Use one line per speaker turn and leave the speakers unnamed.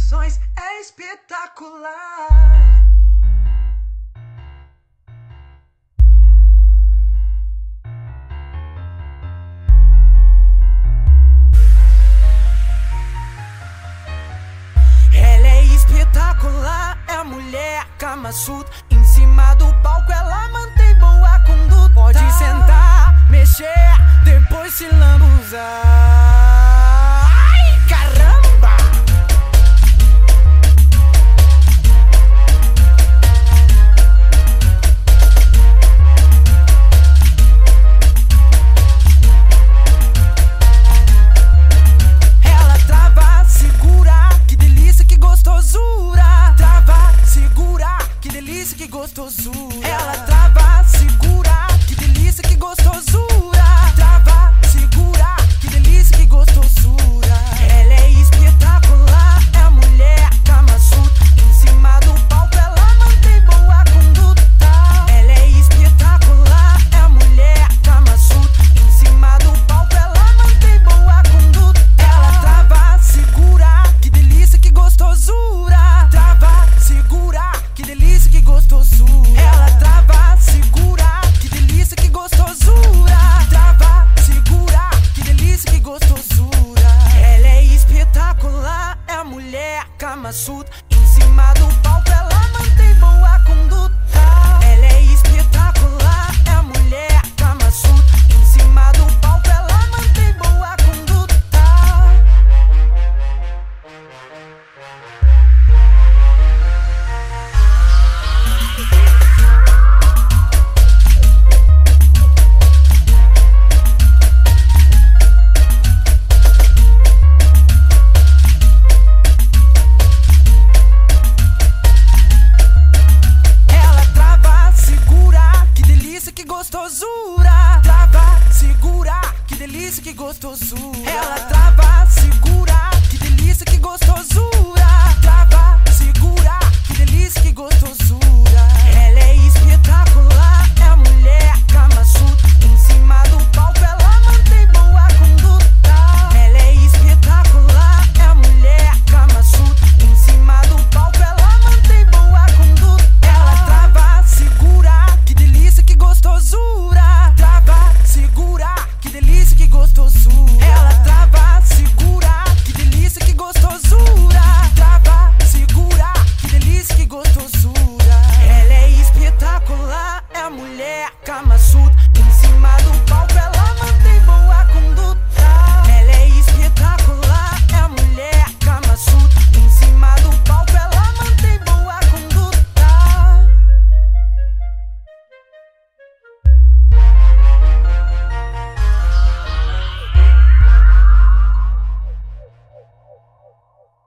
emoções é espetacular.
Ela é espetacular, é a mulher camaçuda. gostoso. Em cima do palco ela mantém bom. gostosura. Trava, segura, que delícia, que gostosura. Ela trava, segura.